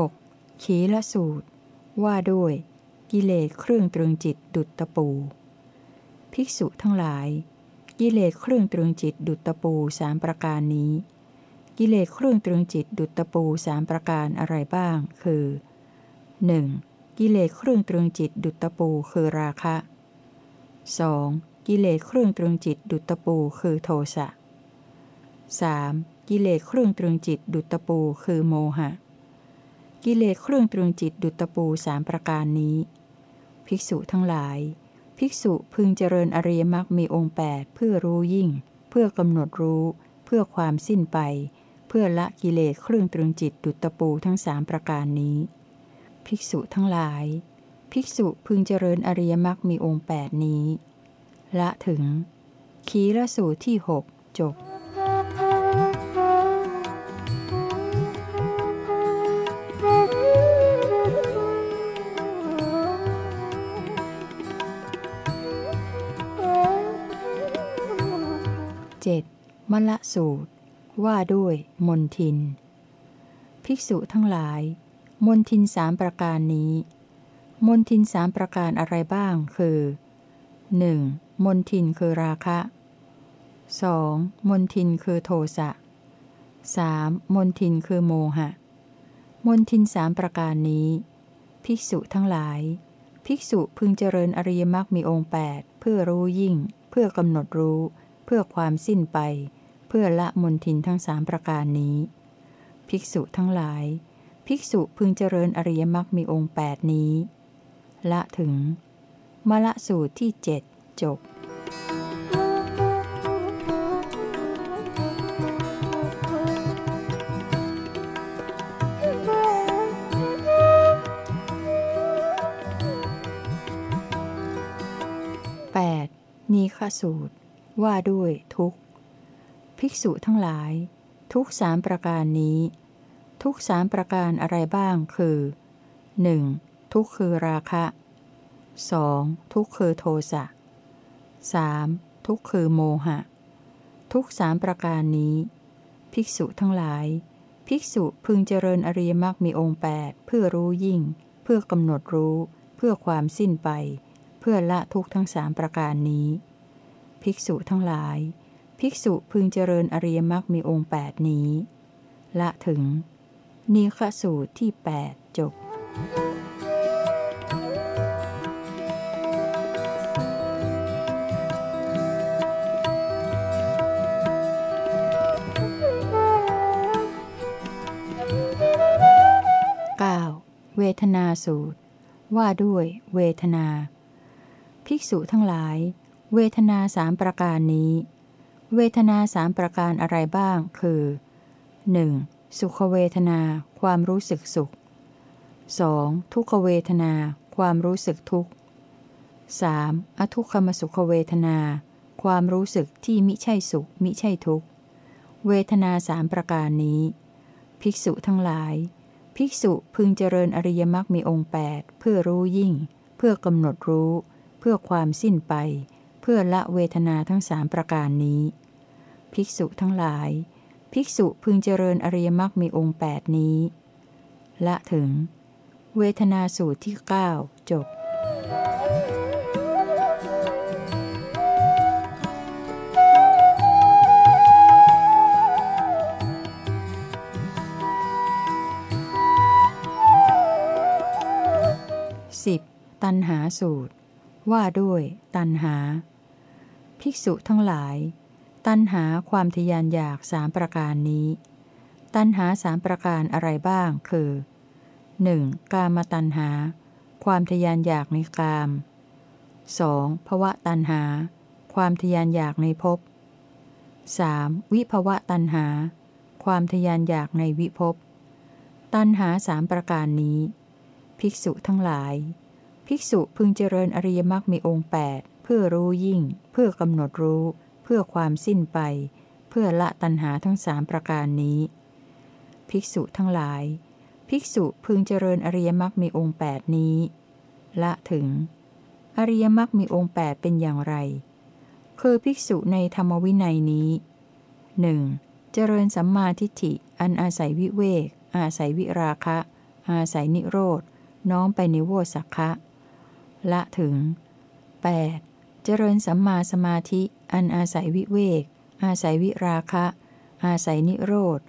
6. ขีละสูตร ว่าด้วย กิเลสเครื่องตรึงจิตดุจตะปู ภิกษุทั้งหลาย กิเลสเครื่องตรึงจิตดุจตะปูสามประการนี้ กิเลสเครื่องตรึงจิตดุจตะปูสามประการอะไรบ้าง คือ 1. กิเลสเครื่องตรึงจิตดุจตะปูคือราคะ 2. กิเลสเครื่องตรึงจิตดุจตะปูคือโทสะ 3. กิเลสเครื่องตรึงจิตดุจตะปูคือโมหะ กิเลสเครื่องตรึงจิตดุจตะปูสามประการนี้ ภิกษุทั้งหลาย ภิกษุพึงเจริญอริยมรรคมีองค์แปดเพื่อรู้ยิ่ง เพื่อกำหนดรู้ เพื่อความสิ้นไป เพื่อละกิเลสเครื่องตรึงจิตดุจตะปูทั้งสามประการนี้ ภิกษุทั้งหลาย ภิกษุพึงเจริญอริยมรรคมีองค์แปดนี้ ละถึง ขีละสูตรที่หกจบ 7. มละสูตร ว่าด้วยมนทิน ภิกษุทั้งหลาย มนทินสามประการนี้ มนทินสามประการอะไรบ้างคือ 1. มนทินคือราคะ 2. มนทินคือโทสะ 3. มนทินคือโมหะ มนทินสามประการนี้ ภิกษุทั้งหลาย ภิกษุพึงเจริญอริยมรรคมีองค์แปดเพื่อรู้ยิ่ง เพื่อกำหนดรู้ พื่อความสิ้นไป เพื่อละมนทินทั้งสามประการนี้ ภิกษุทั้งหลาย ภิกษุพึงเจริญอริยมรรคมีองค์แปดนี้ ละถึง มละสูตรที่เจ็ดจบนีฆสูตร ว่าด้วยทุกภิกษุทั้งหลาย ทุกสามประการนี้ ทุกสามประการอะไรบ้างคือ 1. ทุกคือราคะ 2. ทุกคือโทสะ 3. ทุกคือโมหะ ทุกสามประการนี้ ภิกษุทั้งหลาย ภิกษุพึงเจริญอริยมรรคมีองค์แปดเพื่อรู้ยิ่ง เพื่อกำหนดรู้ เพื่อความสิ้นไป เพื่อละทุกทั้งสามประการนี้ ภิกษุทั้งหลาย ภิกษุพึงเจริญอริยมรรคมีองค์แปดนี้ ละถึงนีฆสูตรที่ 8 จบ 9. เวทนาสูตร ว่าด้วยเวทนา ภิกษุทั้งหลาย เวทนาสามประการนี้ เวทนาสามประการอะไรบ้าง คือ 1. สุขเวทนา ความรู้สึกสุข 2. ทุกขเวทนา ความรู้สึกทุกข์ 3. อทุกขมสุขเวทนา ความรู้สึกที่มิใช่สุข มิใช่ทุกข์ เวทนาสามประการนี้ ภิกษุทั้งหลาย ภิกษุพึงเจริญอริยมรรคมีองค์แปดเพื่อรู้ยิ่ง เพื่อกำหนดรู้ เพื่อความสิ้นไป เพื่อละเวทนาทั้งสามประการนี้ ภิกษุทั้งหลาย ภิกษุพึงเจริญอริยมรรคมีองค์แปดนี้ ละถึง เวทนาสูตรที่ 9 จบ 10. ตันหาสูตร ว่าด้วยตันหา ภิกษุทั้งหลาย ตันหาความทยานอยากสามประการนี้ ตันหาสามประการอะไรบ้าง คือ 1. กามตันหา ความทยานอยากในกาม 2. ภวะตันหา ความทยานอยากในภพ 3. วิภวะตันหา ความทยานอยากในวิภพ ตันหาสามประการนี้ ภิกษุทั้งหลาย ภิกษุพึงเจริญอริยมรรคมีองค์แปดเพื่อรู้ยิ่ง เพื่อกำหนดรู้ เพื่อความสิ้นไป เพื่อละตัณหาทั้งสามประการนี้ ภิกษุทั้งหลาย ภิกษุพึงเจริญอริยมรรคมีองค์แปดนี้ ละถึง อริยมรรคมีองค์แปดเป็นอย่างไร คือภิกษุในธรรมวินัยนี้หนึ่งเจริญสัมมาทิฏฐิ อันอาศัยวิเวก อาศัยวิราคะ อาศัยนิโรธ น้อมไปในโวสักคะ ละถึง 8. เจริญสัมมาสมาธิ อันอาศัยวิเวก อาศัยวิราคะ อาศัยนิโรธ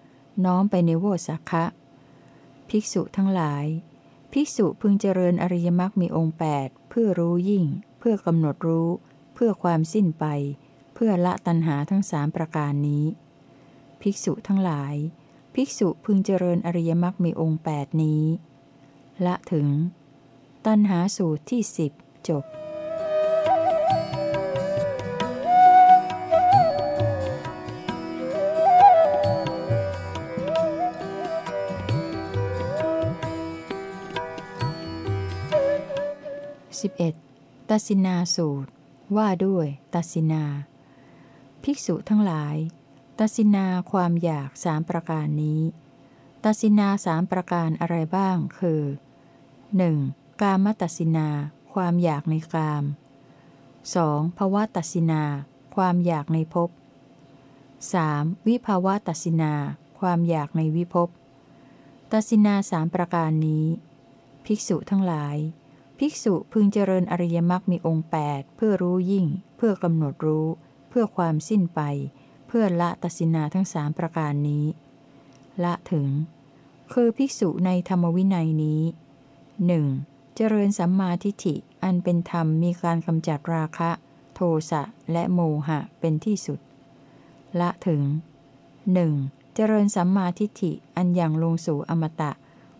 น้อมไปในโวสักะ ภิกษุทั้งหลาย ภิกษุพึงเจริญอริยมรรคมีองค์ 8 เพื่อรู้ยิ่ง เพื่อกำหนดรู้ เพื่อความสิ้นไป เพื่อละตัณหาทั้งสามประการนี้ ภิกษุทั้งหลาย ภิกษุพึงเจริญอริยมรรคมีองค์ 8 นี้ ละถึง ตัณหาสูตรที่สิบจบ 11. ตัสินาสูตร ว่าด้วยตัสินา ภิกษุทั้งหลาย ตัสินาความอยากสามประการนี้ ตัสินาสามประการอะไรบ้างคือ 1. กามตัสินา ความอยากในกาม 2. ภวะตัสินา ความอยากในภพ 3. วิภาวะตัสินา ความอยากในวิภพตัสินาสามประการนี้ ภิกษุทั้งหลาย ภิกษุพึงเจริญอริยมรรคมีองค์ 8 เพื่อรู้ยิ่ง เพื่อกำหนดรู้ เพื่อความสิ้นไป เพื่อละตัสินาทั้งสามประการนี้ ละถึง คือภิกษุในธรรมวินัยนี้หนึ่งเจริญสัมมาทิฏฐิอันเป็นธรรมมีการกำจัดราคะ โทสะและโมหะเป็นที่สุด ละถึงหนึ่งเจริญสัมมาทิฏฐิอันยังลงสู่อมตะ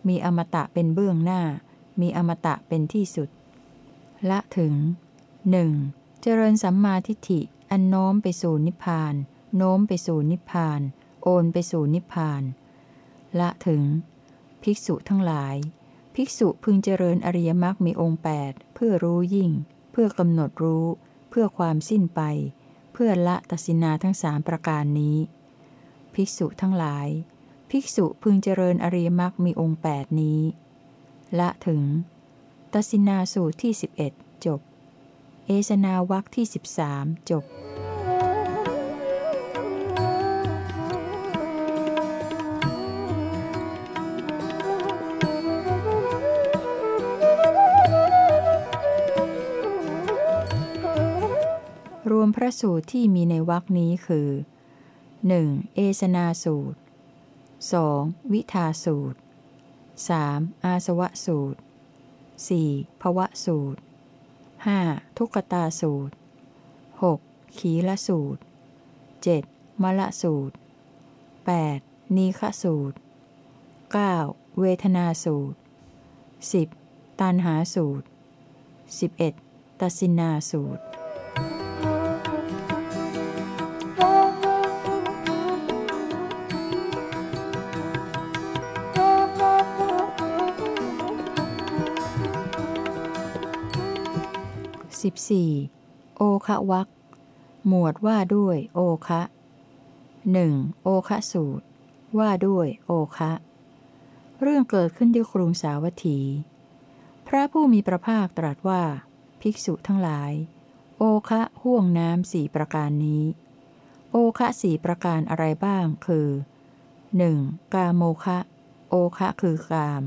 มีอมตะเป็นเบื้องหน้า มีอมตะเป็นที่สุด ละถึงหนึ่งเจริญสัมมาทิฏฐิอันโน้มไปสู่นิพพาน โน้มไปสู่นิพพาน โอนไปสู่นิพพาน ละถึง ภิกษุทั้งหลาย ภิกษุพึงเจริญอริยมรรคมีองค์ 8 เพื่อรู้ยิ่ง เพื่อกำหนดรู้ เพื่อความสิ้นไป เพื่อละตัสินาทั้งสามประการนี้ ภิกษุทั้งหลาย ภิกษุพึงเจริญอริยมรรคมีองค์ 8 นี้ ละถึงตัสินาสูตรที่ 11 จบ เอสนาวักที่ 13 จบรวมพระสูตรที่มีในวรคนี้คือ 1. เอสนาสูตร 2. วิทาสูตร 3. อาสวะสูตร 4. ภวะสูตร 5. ทุกตาสูตร 6. ขีละสูตร 7. มละสูตร 8. นีฆสูตร 9. เวทนาสูตร 10. ตันหาสูตร 11. ตัสินาสูตร 14. โอคะวักหมวดว่าด้วยโอคะหนึ่งโอคะสูตร ว่าด้วยโอคะ เรื่องเกิดขึ้นที่กรุงสาวัตถี พระผู้มีพระภาคตรัสว่า ภิกษุทั้งหลาย โอคะห่วงน้ำสี่ประการนี้ โอคะสี่ประการอะไรบ้างคือ 1. กาโมคะ โอคะคือกาม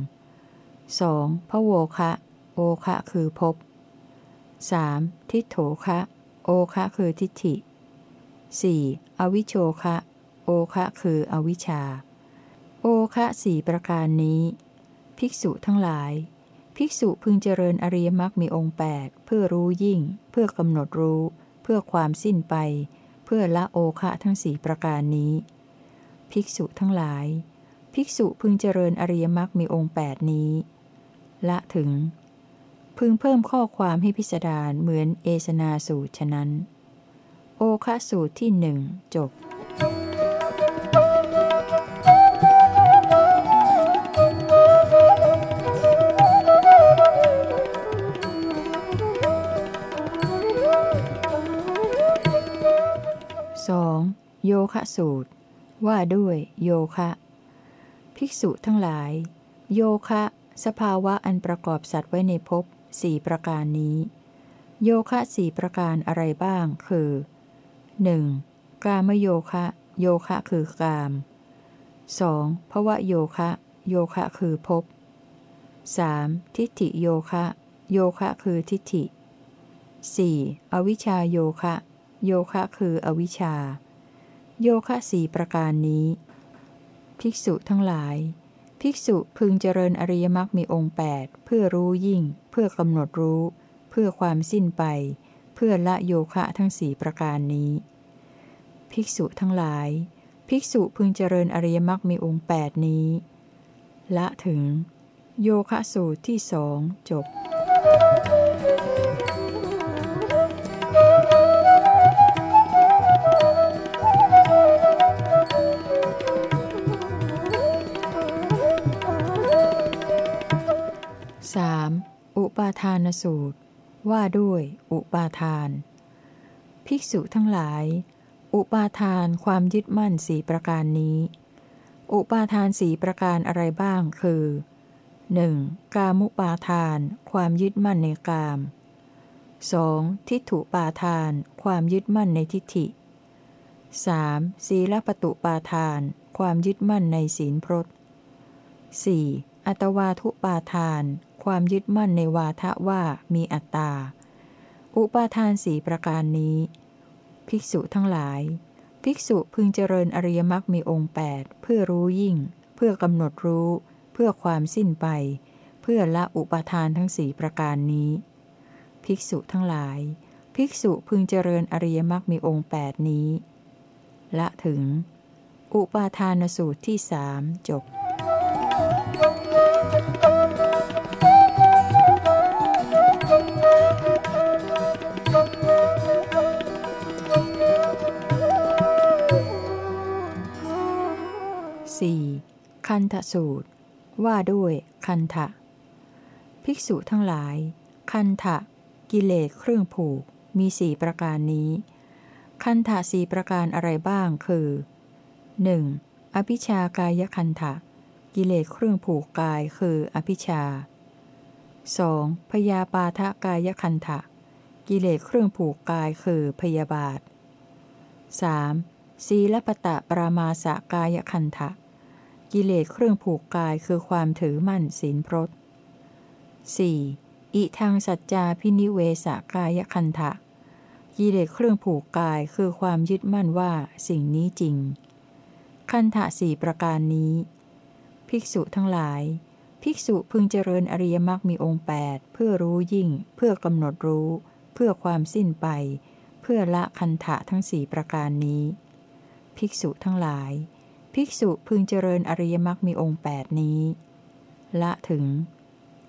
2. พระโวคะ โอคะคือภพ 3. ทิฏโถคะ โอคะคือทิฏฐิ 4. อวิโชคะ โอคะคืออวิชชา โอคะสี่ประการนี้ ภิกษุทั้งหลาย ภิกษุพึงเจริญอริยมรรคมีองค์ 8 เพื่อรู้ยิ่ง เพื่อกำหนดรู้ เพื่อความสิ้นไป เพื่อละโอคะทั้งสี่ประการนี้ ภิกษุทั้งหลาย ภิกษุพึงเจริญอริยมรรคมีองค์ 8 นี้ ละถึง พึงเพิ่มข้อความให้พิสดารเหมือนเอสนาสูตรฉะนั้น โอคะสูตรที่หนึ่งจบ 2. โยคะสูตร ว่าด้วยโยคะ ภิกษุทั้งหลาย โยคะ สภาวะอันประกอบสัตว์ไว้ในภพ สี่ประการนี้ โยคะสี่ประการอะไรบ้าง คือ 1. กามโยคะ โยคะคือกาม 2. ภวะโยคะ โยคะคือภพ 3. ทิฏฐิโยคะ โยคะคือทิฏฐิ 4. อวิชชาโยคะ โยคะคืออวิชชา โยคะสี่ประการนี้ ภิกษุทั้งหลาย ภิกษุพึงเจริญอริยมรรคมีองค์ 8 เพื่อรู้ยิ่ง เพื่อกำหนดรู้ เพื่อความสิ้นไป เพื่อละโยคะทั้งสี่ประการนี้ ภิกษุทั้งหลาย ภิกษุพึงเจริญอริยมรรคมีองค์ 8 นี้ ละถึง โยคะสูตรที่สองจบ 3. อุปาทานสูตร ว่าด้วย อุปาทาน ภิกษุทั้งหลาย อุปาทานความยึดมั่นสี่ประการนี้ อุปาทานสี่ประการอะไรบ้างคือ 1. กามุปาทาน ความยึดมั่นในกาม 2. ทิฏฐุปาทาน ความยึดมั่นในทิฏฐิ 3. ศีลปตุปาทาน ความยึดมั่นในศีลพรต 4. อัตวาทุปาทาน ความยึดมั่นในวาทะว่ามีอัตตา อุปาทานสี่ประการนี้ ภิกษุทั้งหลาย ภิกษุพึงเจริญอริยมรรคมีองค์ 8 เพื่อรู้ยิ่ง เพื่อกำหนดรู้ เพื่อความสิ้นไป เพื่อละอุปาทานทั้งสี่ประการนี้ ภิกษุทั้งหลาย ภิกษุพึงเจริญอริยมรรคมีองค์ 8 นี้ ละถึง อุปาทานสูตรที่สามจบ 4. คันทะสูตร ว่าด้วยคันทะ ภิกษุทั้งหลาย คันทะ กิเลสเครื่องผูกมีสี่ประการนี้ คันทะสี่ประการอะไรบ้างคือ 1. อภิชากายคันทะ กิเลสเครื่องผูกกายคืออภิชา 2. พยาปาทะกายคันทะ กิเลสเครื่องผูกกายคือพยาบาท 3. ศีลปตะปรามาสกายคันทะ กิเลสเครื่องผูกกายคือความถือมั่นศีลพรต 4. อิทางสัจจาพินิเวสกายคันทะกิเลสเครื่องผูกกายคือความยึดมั่นว่าสิ่งนี้จริง คันทะสี่ประการนี้ ภิกษุทั้งหลาย ภิกษุพึงเจริญอริยมรรคมีองค์ 8 เพื่อรู้ยิ่ง เพื่อกำหนดรู้ เพื่อความสิ้นไป เพื่อละคันทะทั้งสี่ประการนี้ ภิกษุทั้งหลาย ภิกษุพึงเจริญอริยมรรคมีองค์ 8 นี้ ละถึง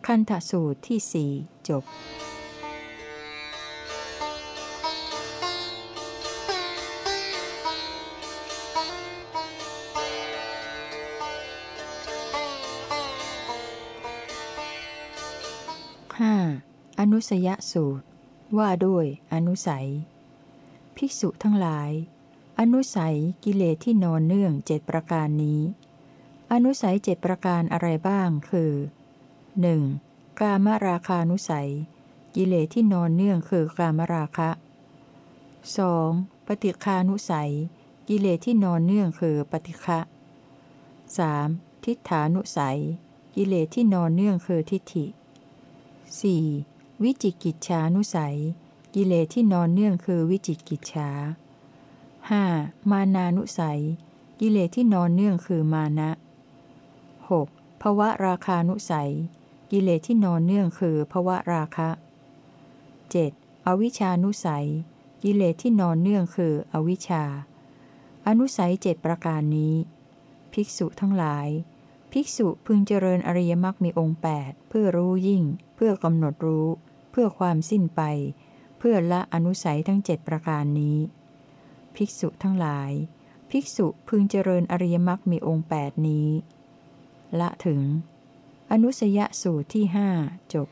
คันทสูตรที่สี่จบ 5. อนุสยสูตร ว่าด้วยอนุสัย ภิกษุทั้งหลาย อนุสัยกิเลสที่นอนเนื่องเจ็ดประการนี้ อนุสัยเจ็ดประการอะไรบ้างคือ 1. กามราคานุสัย กิเลสที่นอนเนื่องคือกามราคะ 2. ปฏิคานุสัย กิเลสที่นอนเนื่องคือปฏิฆะ 3. ทิฏฐานุสัย กิเลสที่นอนเนื่องคือทิฏฐิ 4. วิจิกิจฉานุสัย กิเลสที่นอนเนื่องคือวิจิกิจฉา 5. มานานุสัย กิเลสที่นอนเนื่องคือมานะ 6. ภวะราคานุสัย กิเลสที่นอนเนื่องคือภวะราคะ 7. อวิชานุสัย กิเลสที่นอนเนื่องคืออวิชชา อนุสัยเจ็ดประการนี้ ภิกษุทั้งหลาย ภิกษุพึงเจริญอริยมรรคมีองค์ 8 เพื่อรู้ยิ่ง เพื่อกำหนดรู้ เพื่อความสิ้นไป เพื่อละอนุสัยทั้งเจ็ดประการนี้ ภิกษุทั้งหลาย ภิกษุพึงเจริญอริยมรรคมีองค์ 8 นี้ ละถึง อนุสยสูตรที่หจบ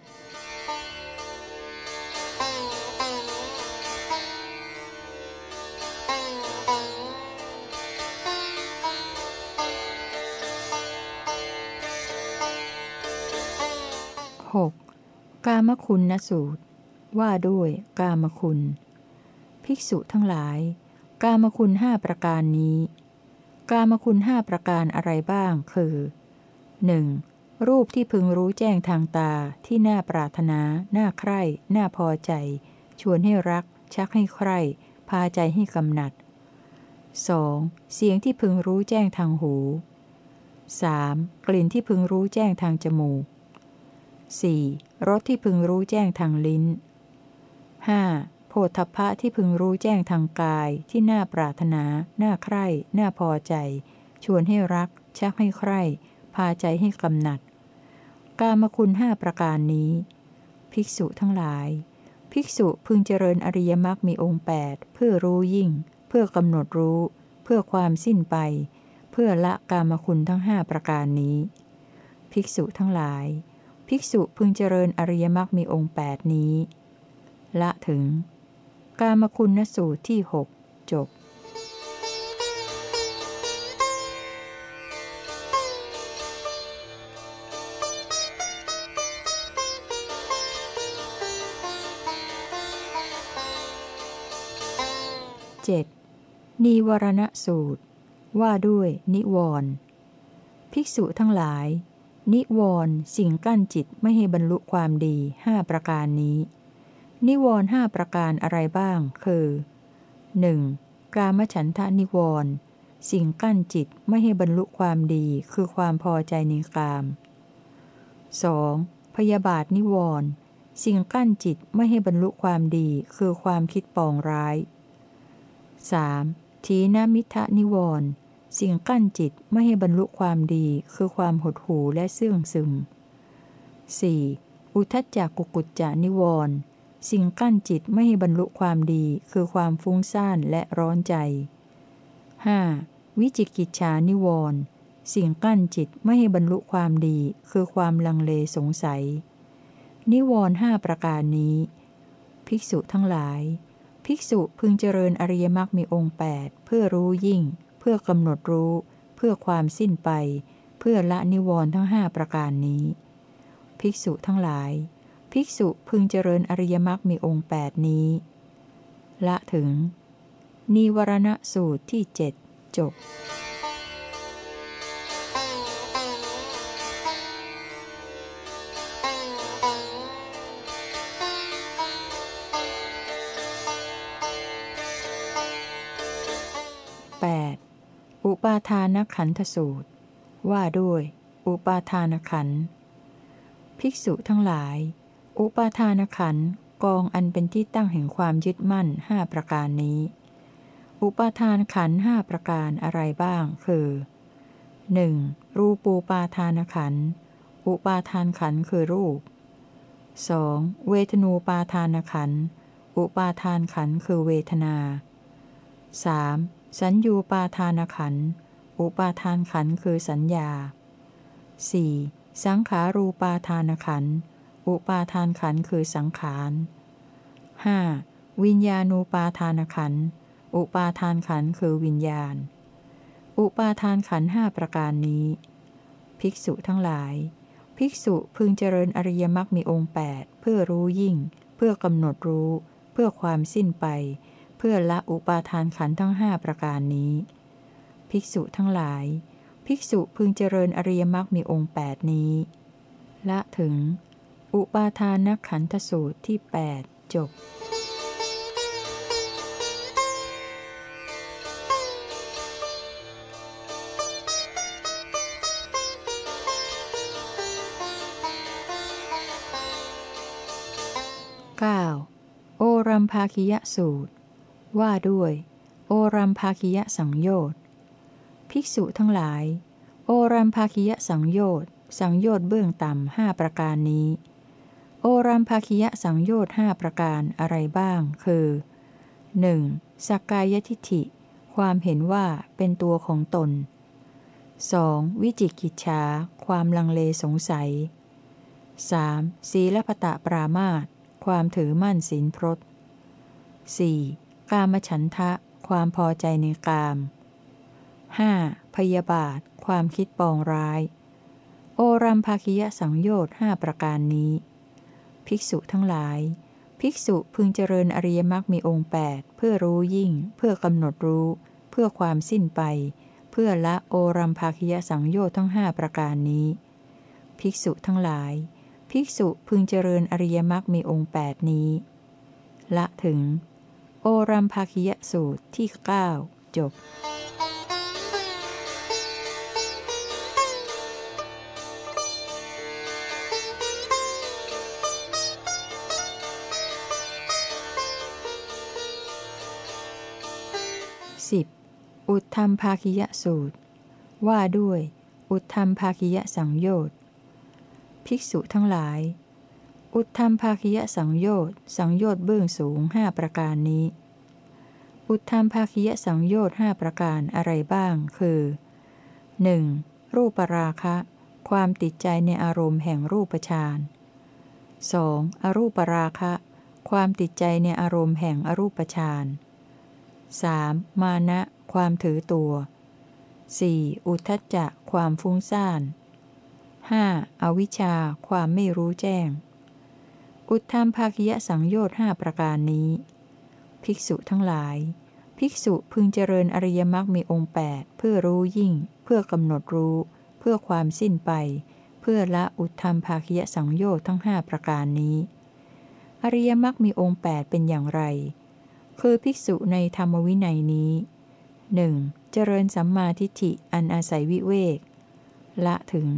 6. กามคุณนสูตร ว่าด้วยกามคุณ ภิกษุทั้งหลาย กามคุณห้าประการนี้ กามคุณห้าประการอะไรบ้าง คือ 1. รูปที่พึงรู้แจ้งทางตาที่น่าปรารถนา น่าใคร่ น่าพอใจ ชวนให้รัก ชักให้ใคร่ พาใจให้กำหนัด 2. เสียงที่พึงรู้แจ้งทางหู 3. กลิ่นที่พึงรู้แจ้งทางจมูก 4. รสที่พึงรู้แจ้งทางลิ้น 5. โพธพะที่พึงรู้แจ้งทางกายที่น่าปรารถนา น่าใคร่ น่าพอใจ ชวนให้รัก ชักให้ใคร่ พาใจให้กำหนัด กามคุณห้าประการนี้ ภิกษุทั้งหลาย ภิกษุพึงเจริญอริยมรรคมีองค์ 8 เพื่อรู้ยิ่ง เพื่อกำหนดรู้ เพื่อความสิ้นไป เพื่อละกามคุณทั้งห้าประการนี้ ภิกษุทั้งหลาย ภิกษุพึงเจริญอริยมรรคมีองค์ 8 นี้ ละถึง กามคุณนสูตรที่หกจบ 7. นิวรณสูตร ว่าด้วยนิวรณ์ภิกษุทั้งหลาย นิวรณ์สิ่งกั้นจิตไม่ให้บรรลุความดีห้าประการนี้ นิวรห้าประการอะไรบ้าง คือ 1. กามฉันทะนิวรสิ่งกั้นจิตไม่ให้บรรลุความดีคือความพอใจในกาม 2. พยาบาทนิวรสิ่งกั้นจิตไม่ให้บรรลุความดีคือความคิดปองร้าย 3. ทีนมิทะนิวรสิ่งกั้นจิตไม่ให้บรรลุความดีคือความหดหู่และเสื่องซึม 4. อุทจจกุกุจจานิวรณ์ สิ่งกั้นจิตไม่ให้บรรลุความดีคือความฟุ้งซ่านและร้อนใจ 5. วิจิกิจฉานิวรณ์สิ่งกั้นจิตไม่ให้บรรลุความดีคือความลังเลสงสัย นิวรณ์ห้าประการนี้ ภิกษุทั้งหลาย ภิกษุพึงเจริญอริยมรรคมีองค์ 8 เพื่อรู้ยิ่ง เพื่อกำหนดรู้ เพื่อความสิ้นไป เพื่อละนิวรณ์ทั้งห้าประการนี้ ภิกษุทั้งหลาย ภิกษุพึงเจริญอริยมรรคมีองค์8นี้ ละถึง นิวรณสูตรที่เจ็ดจบ 8. อุปาทานขันธสูตร ว่าด้วย อุปาทานขัน ภิกษุทั้งหลาย อุปาทานขันกองอันเป็นที่ตั้งแห่งความยึดมั่นห้าประการนี้ อุปาทานขันห้าประการอะไรบ้าง คือ 1. รูปูปาทานขัน อุปาทานขันคือรูป 2. เวทนูปาทานขัน อุปาทานขันคือเวทนา 3. สัญญูปาทานขัน อุปาทานขันคือสัญญา 4. สังขารูปาทานขันธ์ อุปาทานขันคือสังขาร 5. วิญญาณูปาทานขัน อุปาทานขันคือวิญญาณ อุปาทานขันห้าประการนี้ ภิกษุทั้งหลาย ภิกษุพึงเจริญอริยมรรคมีองค์ 8 เพื่อรู้ยิ่ง เพื่อกำหนดรู้ เพื่อความสิ้นไป เพื่อละอุปาทานขันทั้งห้าประการนี้ ภิกษุทั้งหลาย ภิกษุพึงเจริญอริยมรรคมีองค์ 8 นี้ ละถึง อุปาทานขันธสูตรที่ 8 จบ 9. โอรัมภาคิยสูตร ว่าด้วย โอรัมภาคิยสังโยชน์ ภิกษุทั้งหลาย โอรัมภาคิยสังโยชน์ สังโยชน์เบื้องต่ำห้าประการนี้ รัมภาคิยสังโยชน์ห้าประการอะไรบ้าง คือ 1. สักกายทิฏฐิ ความเห็นว่าเป็นตัวของตน 2. วิจิกิจฉาความลังเลสงสัย 3. ศีลพตะปรามาตความถือมั่นศีลพรต 4. กามฉันทะ ความพอใจในกาม 5. พยาบาท ความคิดปองร้าย โอรัมภาคิยสังโยชน์ห้าประการนี้ ภิกษุทั้งหลาย ภิกษุพึงเจริญอริยมรรคมีองค์8เพื่อรู้ยิ่ง เพื่อกำหนดรู้ เพื่อความสิ้นไป เพื่อละโอรัมภาคิยสังโยชน์ทั้งห้าประการนี้ ภิกษุทั้งหลาย ภิกษุพึงเจริญอริยมรรคมีองค์แปดนี้ ละถึง โอรัมภาคิยสูตรที่ 9 จบ 10. อุทธรรมภาคิยสูตร ว่าด้วย อุทธรรมภาคิยสังโยชน์ภิกษุทั้งหลาย อุทธรรมภาคิยสังโยชน์สังโยชน์เบื้องสูงห้าประการนี้ อุทธรรมภาคิยสังโยชน์ห้าประการอะไรบ้าง คือ 1. รูปราคะ ความติดใจในอารมณ์แห่งรูปฌาน 2. อรูปราคะ ความติดใจในอารมณ์แห่งอรูปฌาน 3. มานะ ความถือตัว 4. อุทจจะ ความฟุ้งซ่าน 5. อวิชชา ความไม่รู้แจ้ง อุทธามภาคิยสังโยชน์ห้าประการนี้ ภิกษุทั้งหลาย ภิกษุพึงเจริญอริยมรรคมีองค์ 8 เพื่อรู้ยิ่ง เพื่อกำหนดรู้ เพื่อความสิ้นไป เพื่อละอุทธามภาคิยสังโยชน์ทั้งห้าประการนี้ อริยมรรคมีองค์ 8 เป็นอย่างไร คือภิกษุในธรรมวินัยนี้หนึ่งเจริญสัมมาทิฏฐิอันอาศัยวิเวก ละถึง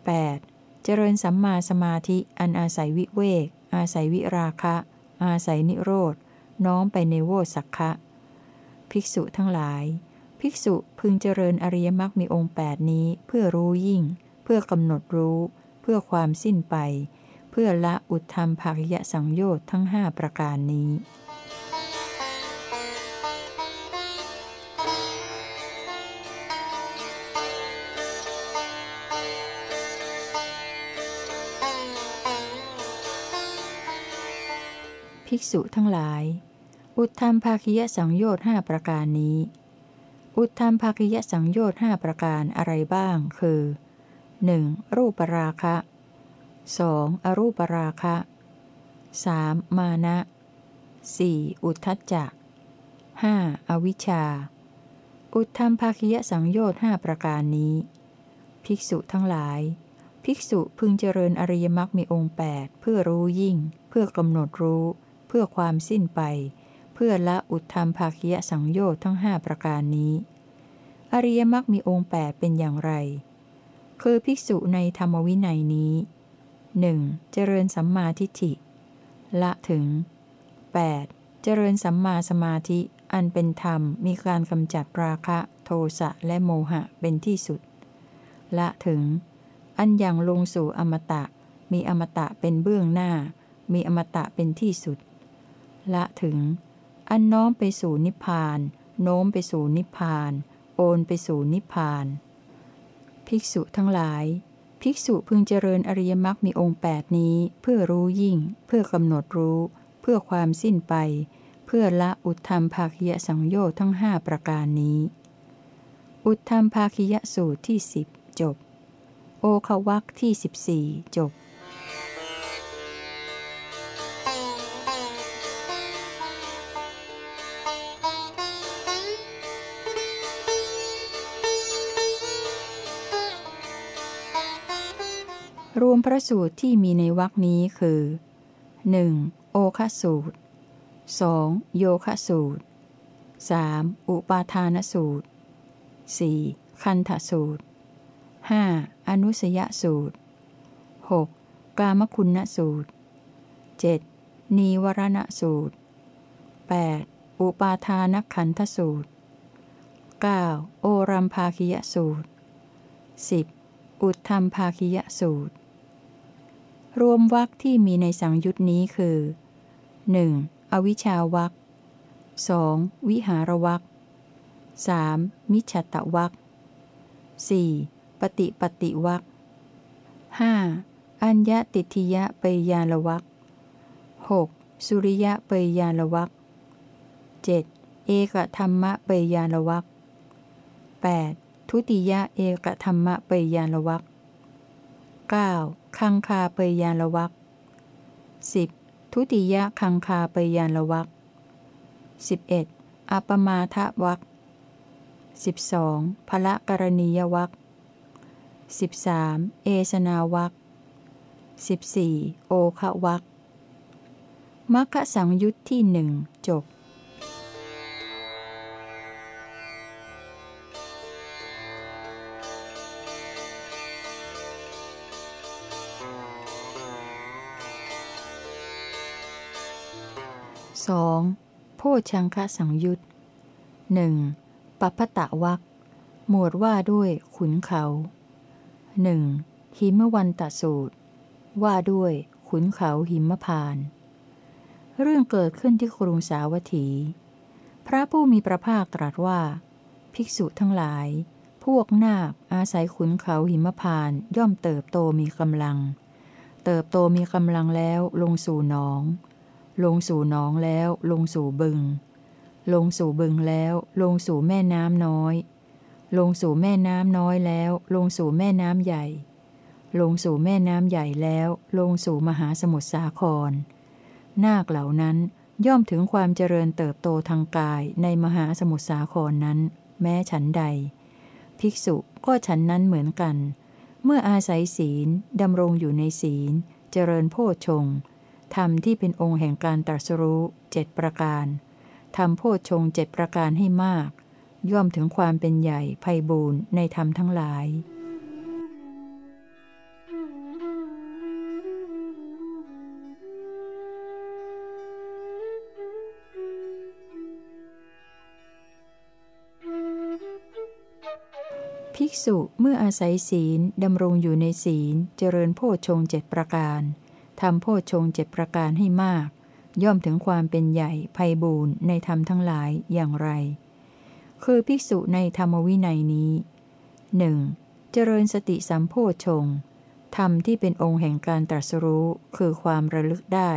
8. เจริญสัมมาสมาธิอันอาศัยวิเวก อาศัยวิราคะ อาศัยนิโรธน้อมไปในโวสักคะภิกษุทั้งหลาย ภิกษุพึงเจริญอริยมรรคมีองค์ 8 นี้เพื่อรู้ยิ่ง เพื่อกำหนดรู้ เพื่อความสิ้นไป เพื่อละอุทธรรมภาคยะสังโยชน์ทั้งห้าประการนี้ ภิกษุทั้งหลาย อุทธรรมภาคิยสังโยชน์ห้าประการนี้ อุทธรรมภาคิยสังโยชน์ห้าประการอะไรบ้าง คือ 1. รูปราคะ 2. อรูปราคะ 3. มานะ 4. อุทธัจจะ 5. อวิชชา อุทธรรมภาคิยสังโยชน์ห้าประการนี้ ภิกษุทั้งหลาย ภิกษุพึงเจริญอริยมรรคมีองค์ 8 เพื่อรู้ยิ่ง เพื่อกำหนดรู้ พื่อความสิ้นไป เพื่อละอุทธรรมภาคียสังโยชน์ทั้งห้าประการนี้ อริยมรรคมีองค์แปดเป็นอย่างไร คือภิกษุในธรรมวินัยนี้หนึ่งเจริญสัมมาทิฏฐิ ละถึง 8. เจริญสัมมาสมาธิ อันเป็นธรรมมีการกำจัดราคะ โทสะและโมหะเป็นที่สุด ละถึง อันยังลงสู่อมตะมีอมตะเป็นเบื้องหน้า มีอมตะเป็นที่สุด ละถึง อันน้อมไปสู่นิพพาน โน้มไปสู่นิพพาน โอนไปสู่นิพพาน ภิกษุทั้งหลาย ภิกษุพึงเจริญอริยมรรคมีองค์แปดนี้ เพื่อรู้ยิ่ง เพื่อกำหนดรู้ เพื่อความสิ้นไป เพื่อละอุทธรรมภาคิยสังโยชน์ทั้งห้าประการนี้ อุทธรรมภาคิยสูตรที่สิบจบ โอควักที่สิบสี่จบ รวมพระสูตรที่มีในวรคนี้คือ 1. โอคสูตร 2. โยคสูตร 3. อุปาทานสูตร 4. คันธสูตร 5. อนุสยสูตร 6. กามคุณสูตร 7. นีวรณสูตร 8. อุปาทานขันธสูตร 9. โอรัมภาคิยสูตร 10. อุทธรรมภาคิยสูตร รวมวรรคที่มีในสังยุตนี้คือ 1. อวิชาวัค 2. วิหารวัค 3. มิจฉตวัค 4. ปฏิปฏิวัค 5. อัญญติทิยะเปยาลวัค 6. สุริยะเปยาลวัค 7. เอกธรรมะเปยาลวัค 8. ทุติยะเอกธรรมะเปยาลวัค 9. คังคาเปยยานละวักสิบทุติยะคังคาเปยยานละวักสิบเอ็ดอปมาทะวักสิบสองพละกรณียวัก 13. เอสนาวัก 14. โอคะวักมัคคสังยุตที่หนึ่งจบ สองโพชังคะสังยุตหนึ่งปัพตะวักหมวดว่าด้วยขุนเขาหนึ่งหิมวันตสูตร ว่าด้วยขุนเขาหิมพาน เรื่องเกิดขึ้นที่กรุงสาวัตถี พระผู้มีพระภาคตรัสว่า ภิกษุทั้งหลาย พวกนาคอาศัยขุนเขาหิมพานย่อมเติบโตมีกำลัง เติบโตมีกำลังแล้วลงสู่หนอง ลงสู่หนองแล้วลงสู่บึง ลงสู่บึงแล้วลงสู่แม่น้ำน้อย ลงสู่แม่น้ำน้อยแล้ว ลงสู่แม่น้ำใหญ่ ลงสู่แม่น้ำใหญ่แล้ว ลงสู่มหาสมุทรสาคร นาคเหล่านั้นย่อมถึงความเจริญเติบโตทางกายในมหาสมุทรสาครนั้น แม้ฉันใด ภิกษุก็ฉันนั้นเหมือนกัน เมื่ออาศัยศีลดำรงอยู่ในศีล เจริญโพชง ธรรมที่เป็นองค์แห่งการตรัสรู้เจ็ดประการทำโพชงเจ็ดประการให้มาก ย่อมถึงความเป็นใหญ่ภัยบูรณ์ในธรรมทั้งหลาย ภิกษุเมื่ออาศัยศีลดำรงอยู่ในศีลเจริญโพชงเจ็ดประการ ทำโพชฌงเจ็ดประการให้มาก ย่อมถึงความเป็นใหญ่ภัยบูรณ์ในธรรมทั้งหลายอย่างไร คือภิกษุในธรรมวินัยนี้หนึ่งเจริญสติสัมโพชงธรรมที่เป็นองค์แห่งการตรัสรู้คือความระลึกได้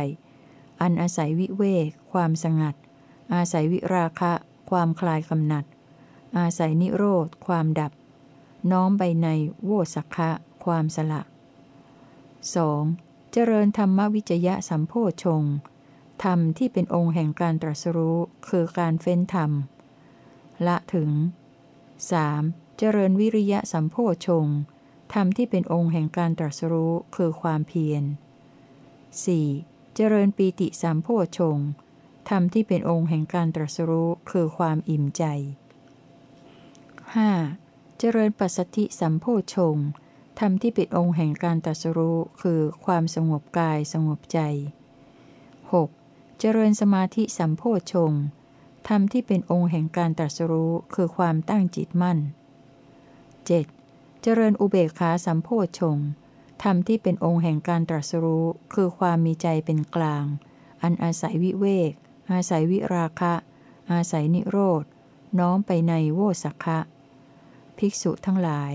อันอาศัยวิเวก ความสงัด อาศัยวิราคะ ความคลายกำหนัด อาศัยนิโรธ ความดับ น้อมไปในโวสักะความสละ 2. เจริญธรรมวิจยะสัมโพชงธรรมที่เป็นองค์แห่งการตรัสรู้คือการเฟ้นธรรม ละถึง 3. เจริญวิริยะสัมโพชงธรรมที่เป็นองค์แห่งการตรัสรู้คือความเพียร 4. เจริญปีติสัมโพชงธรรมที่เป็นองค์แห่งการตรัสรู้คือความอิ่มใจ 5. เจริญปัสสติสัมโพชงธ ธรรมที่ป็นองค์แห่งการตรัสรู้คือความสงบกายสงบใจ 6. เจริญสมาธิสัมโพชงธรรมที่เป็นองค์แห่งการตรัสรู้คือความตั้งจิตมั่น 7. เจริญอุเบกขาสัมโพชงธรรมที่เป็นองค์แห่งการตรัสรู้คือความมีใจเป็นกลาง อันอาศัยวิเวก อาศัยวิราคะ อาศัยนิโรธน้อมไปในโวสักะ ภิกษุทั้งหลาย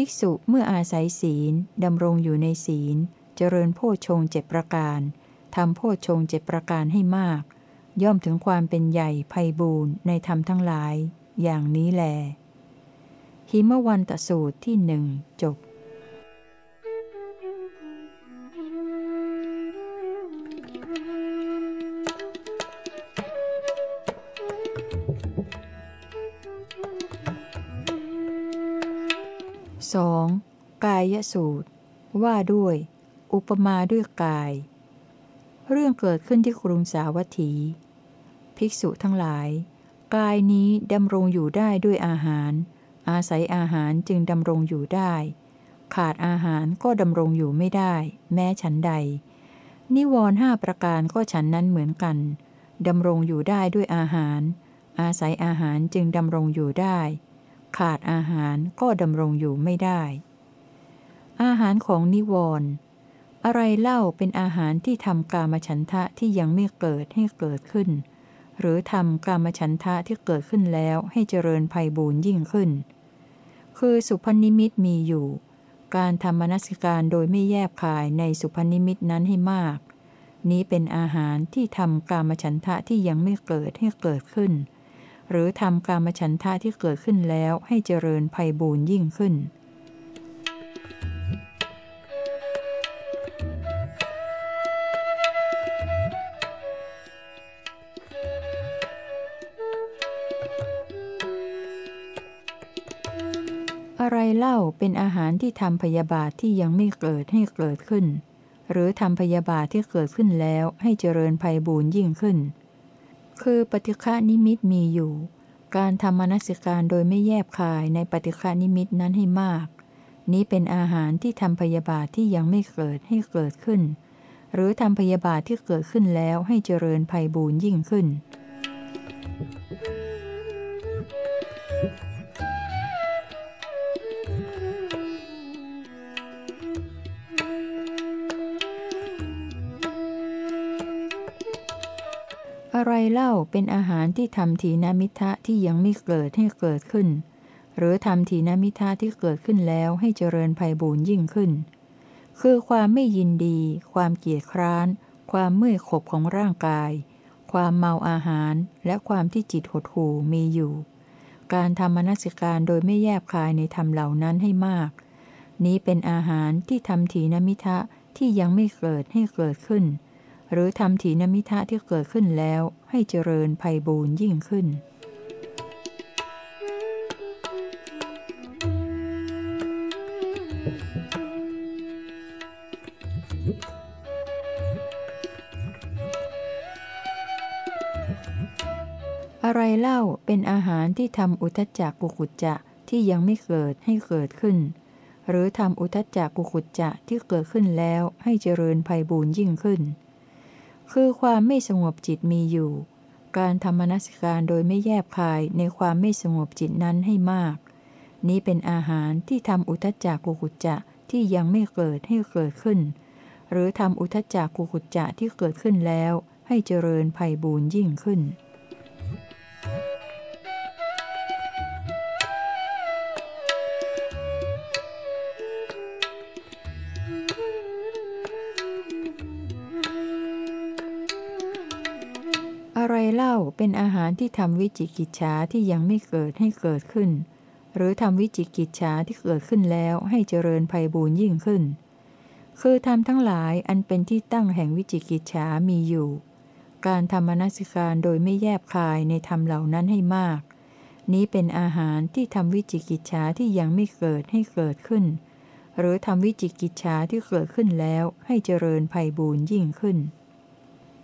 ภิกษุเมื่ออาศัยศีล ดำรงอยู่ในศีล เจริญโพชงเจ็ดประการทำโพชงเจ็ดประการให้มาก ย่อมถึงความเป็นใหญ่ภัยบูรณ์ในธรรมทั้งหลาย อย่างนี้แล หิมวันตสูตรที่หนึ่งจบ สองกายสูตร ว่าด้วย อุปมาด้วยกาย เรื่องเกิดขึ้นที่กรุงสาวัตถี ภิกษุทั้งหลาย กายนี้ดำรงอยู่ได้ด้วยอาหาร อาศัยอาหารจึงดำรงอยู่ได้ ขาดอาหารก็ดำรงอยู่ไม่ได้ แม้ฉันใด นิวรห้าประการก็ฉันนั้นเหมือนกันดำรงอยู่ได้ด้วยอาหาร อาศัยอาหารจึงดำรงอยู่ได้ ขาดอาหารก็ดำรงอยู่ไม่ได้ อาหารของนิวรณ์อะไรเล่าเป็นอาหารที่ทำกามฉันทะที่ยังไม่เกิดให้เกิดขึ้น หรือทำกามฉันทะที่เกิดขึ้นแล้วให้เจริญภัยบูญยิ่งขึ้น คือสุพนิมิตมีอยู่ การทำมนสิการโดยไม่แยบคายในสุพนิมิตนั้นให้มาก นี้เป็นอาหารที่ทำกามฉันทะที่ยังไม่เกิดให้เกิดขึ้น หรือทำกามฉันทะที่เกิดขึ้นแล้วให้เจริญภัยบูญยิ่งขึ้น อะไรเล่าเป็นอาหารที่ทำพยาบาทที่ยังไม่เกิดให้เกิดขึ้น หรือทำพยาบาทที่เกิดขึ้นแล้วให้เจริญภัยบูญยิ่งขึ้น คือปฏิฆานิมิตมีอยู่ การทำมนสิการโดยไม่แยบคายในปฏิฆานิมิตนั้นให้มาก นี้เป็นอาหารที่ทำพยาบาทที่ยังไม่เกิดให้เกิดขึ้น หรือทำพยาบาทที่เกิดขึ้นแล้วให้เจริญภัยบูญยิ่งขึ้น อะไรเล่าเป็นอาหารที่ทำทีนามิทะที่ยังไม่เกิดให้เกิดขึ้น หรือทำทีนามิทะที่เกิดขึ้นแล้วให้เจริญภัยบูญยิ่งขึ้น คือความไม่ยินดี ความเกียดคร้าน ความเมื่อยขบของร่างกาย ความเมาอาหารและความที่จิตหดหู่มีอยู่ การทำมนสิการโดยไม่แยบคายในธรรมเหล่านั้นให้มาก นี้เป็นอาหารที่ทำถีนามิทะที่ยังไม่เกิดให้เกิดขึ้น หรือทำถีนมิทะที่เกิดขึ้นแล้วให้เจริญภัยบูญยิ่งขึ้น อะไรเล่าเป็นอาหารที่ทำอุทจักกุกุจจะที่ยังไม่เกิดให้เกิดขึ้น หรือทำอุทจักกุกุจจะที่เกิดขึ้นแล้วให้เจริญภัยบูญยิ่งขึ้น คือความไม่สงบจิตมีอยู่ การทำมนสิการโดยไม่แยบคายในความไม่สงบจิตนั้นให้มาก นี้เป็นอาหารที่ทำอุทจจักกุกุจจะที่ยังไม่เกิดให้เกิดขึ้น หรือทำอุทจจักกุกุจจะที่เกิดขึ้นแล้ว ให้เจริญภัยบูญยิ่งขึ้น อะไรเล่าเป็นอาหารที่ทำวิจิกิจฉาที่ยังไม่เกิดให้เกิดขึ้น หรือทำวิจิกิจฉาที่เกิดขึ้นแล้วให้เจริญภัยบูญยิ่งขึ้น คือทำทั้งหลายอันเป็นที่ตั้งแห่งวิจิกิจฉามีอยู่ การทำมนสิการโดยไม่แยบคายในธรรมเหล่านั้นให้มาก นี้เป็นอาหารที่ทำวิจิกิจฉาที่ยังไม่เกิดให้เกิดขึ้น หรือทำวิจิกิจฉาที่เกิดขึ้นแล้วให้เจริญภัยบูญยิ่งขึ้น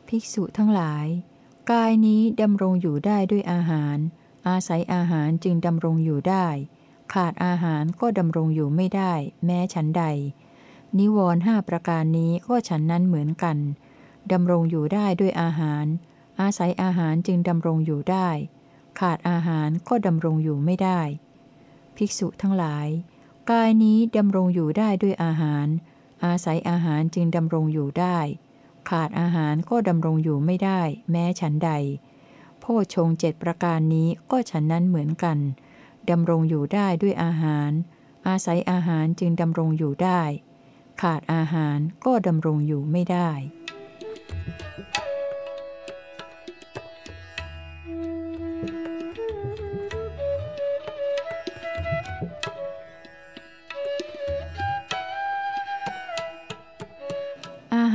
ภิกษุทั้งหลาย กายนี้ดำรงอยู่ได้ด้วยอาหาร อาศัยอาหารจึงดำรงอยู่ได้ ขาดอาหารก็ดำรงอยู่ไม่ได้ แม้ฉันใด นิวรณ์ห้าประการนี้ก็ฉันนั้นเหมือนกันดำรงอยู่ได้ด้วยอาหาร อาศัยอาหารจึงดำรงอยู่ได้ ขาดอาหารก็ดำรงอยู่ไม่ได้ ภิกษุทั้งหลาย กายนี้ดำรงอยู่ได้ด้วยอาหาร อาศัยอาหารจึงดำรงอยู่ได้ ขาดอาหารก็ดำรงอยู่ไม่ได้แม้ฉันใด โพชงเจ็ดประการนี้ก็ฉันนั้นเหมือนกันดำรงอยู่ได้ด้วยอาหาร อาศัยอาหารจึงดำรงอยู่ได้ ขาดอาหารก็ดำรงอยู่ไม่ได้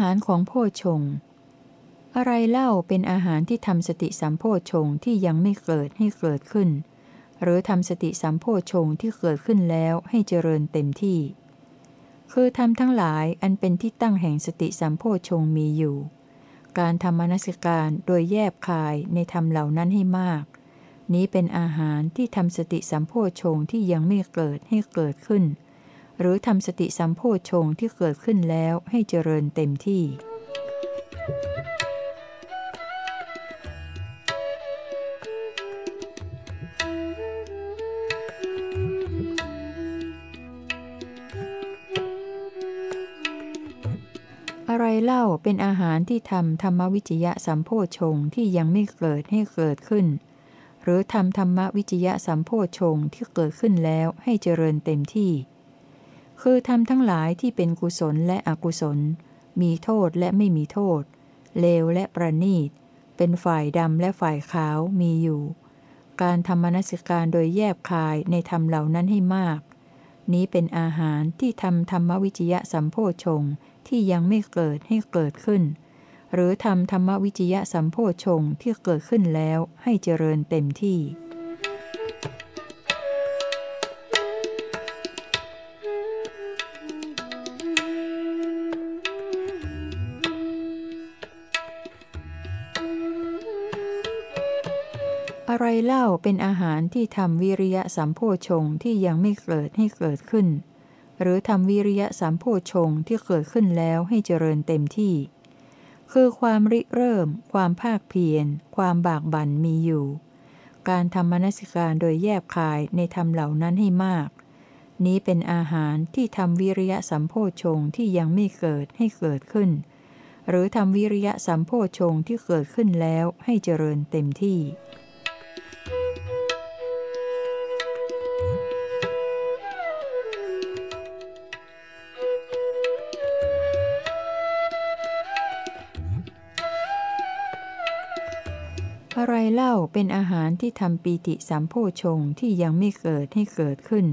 าหารของโพชง อะไรเล่าเป็นอาหารที่ทำสติสัมโพชงที่ยังไม่เกิดให้เกิดขึ้น หรือทำสติสัมโพชงที่เกิดขึ้นแล้วให้เจริญเต็มที่ คือทำทั้งหลายอันเป็นที่ตั้งแห่งสติสัมโพชงมีอยู่ การทำมนสิการโดยแยบคายในธรรมเหล่านั้นให้มาก นี้เป็นอาหารที่ทำสติสัมโพชงที่ยังไม่เกิดให้เกิดขึ้น หรือทำสติสัมโพชงที่เกิดขึ้นแล้วให้เจริญเต็มที่ อะไรเล่าเป็นอาหารที่ทำธรรมวิจยะสัมโพชงที่ยังไม่เกิดให้เกิดขึ้น หรือทำธรรมวิจยะสัมโพชงที่เกิดขึ้นแล้วให้เจริญเต็มที่ คือทำทั้งหลายที่เป็นกุศลและอกุศล มีโทษและไม่มีโทษ เลวและประณีต เป็นฝ่ายดำและฝ่ายขาวมีอยู่ การทำมนสิการโดยแยบคายในธรรมเหล่านั้นให้มาก นี้เป็นอาหารที่ทำธรรมวิจยะสัมโพชงที่ยังไม่เกิดให้เกิดขึ้น หรือทำธรรมวิจยะสัมโพชงที่เกิดขึ้นแล้วให้เจริญเต็มที่ อะไรเล่าเป็นอาหารที่ทำวิริยะสัมโพชงที่ยังไม่เกิดให้เกิดขึ้น หรือทำวิริยะสัมโพชงที่เกิดขึ้นแล้วให้เจริญเต็มที่ คือความริเริ่ม ความภาคเพียร ความบากบั่นมีอยู่ การทำมนสิการโดยแยบคายในธรรมเหล่านั้นให้มาก นี้เป็นอาหารที่ทำวิริยะสัมโพชงที่ยังไม่เกิดให้เกิดขึ้น หรือทำวิริยะสัมโพชงที่เกิดขึ้นแล้วให้เจริญเต็มที่ อะไรเล่าเป็นอาหารที่ทำปีติสัมโพชงที่ยังไม่เกิดให้เกิดขึ้น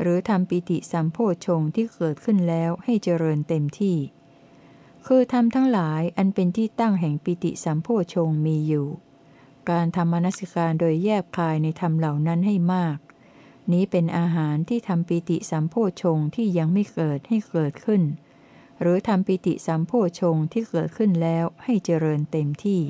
หรือทำปีติสัมโพชงที่เกิดขึ้นแล้วให้เจริญเต็มที่ คือทำทั้งหลายอันเป็นที่ตั้งแห่งปีติสัมโพชงมีอยู่ การทำมนสิการโดยแยบคายในธรรมเหล่านั้นให้มาก นี้เป็นอาหารที่ทำปีติสัมโพชงที่ยังไม่เกิดให้เกิดขึ้น หรือทำปีติสัมโพชงที่เกิดขึ้นแล้วให้เจริญเต็มที่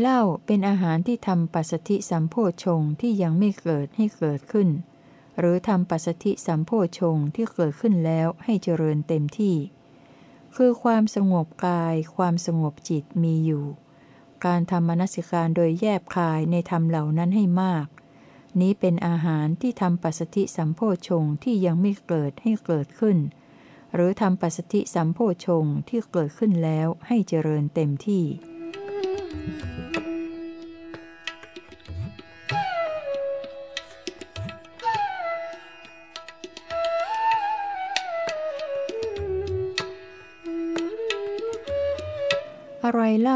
เล่าเป็นอาหารที่ทำปัสสธิสัมโพชงที่ยังไม่เกิดให้เกิดขึ้น หรือทำปัสสธิสัมโพชงที่เกิดขึ้นแล้วให้เจริญเต็มที่ คือความสงบกาย ความสงบจิตมีอยู่ การทำมนสิการโดยแยบคายในธรรมเหล่านั้นให้มาก นี้เป็นอาหารที่ทำปัสสธิสัมโพชงที่ยังไม่เกิดให้เกิดขึ้น หรือทำปัสสธิสัมโพชงที่เกิดขึ้นแล้วให้เจริญเต็มที่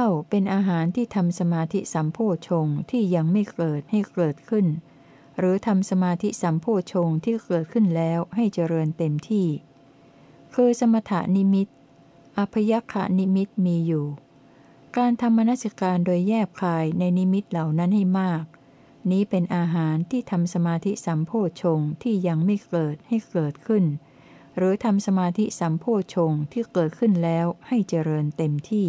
าเป็นอาหารที่ทำสมาธิสัมโพชงที่ยังไม่เกิดให้เกิดขึ้น หรือทำสมาธิสัมโพชงที่เกิดขึ้นแล้วให้เจริญเต็มที่ คือสมถานิมิต อพยัคขานิมิตมีอยู่ การทำมนสิการโดยแยบคายในนิมิตเหล่านั้นให้มาก นี้เป็นอาหารที่ทำสมาธิสัมโพชงที่ยังไม่เกิดให้เกิดขึ้น หรือทำสมาธิสัมโพชงที่เกิดขึ้นแล้วให้เจริญเต็มที่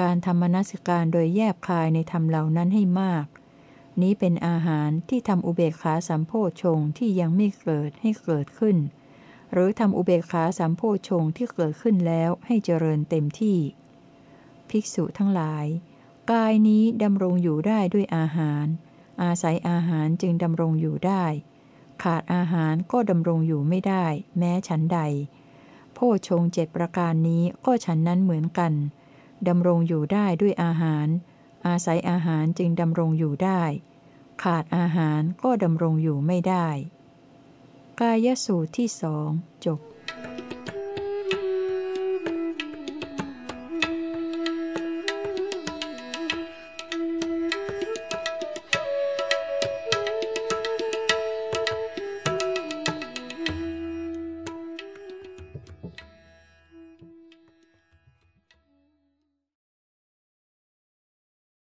การทำมนสิการโดยแยบคายในธรรมเหล่านั้นให้มาก นี้เป็นอาหารที่ทำอุเบกขาสัมโพชงที่ยังไม่เกิดให้เกิดขึ้น หรือทำอุเบกขาสามโพชงที่เกิดขึ้นแล้วให้เจริญเต็มที่ ภิกษุทั้งหลาย กายนี้ดำรงอยู่ได้ด้วยอาหาร อาศัยอาหารจึงดำรงอยู่ได้ ขาดอาหารก็ดำรงอยู่ไม่ได้ แม้ฉันใด โพชงเจ็ดประการนี้ก็ฉันนั้นเหมือนกัน ดำรงอยู่ได้ด้วยอาหาร อาศัยอาหารจึงดำรงอยู่ได้ ขาดอาหารก็ดำรงอยู่ไม่ได้ กายสูตรที่สองจบ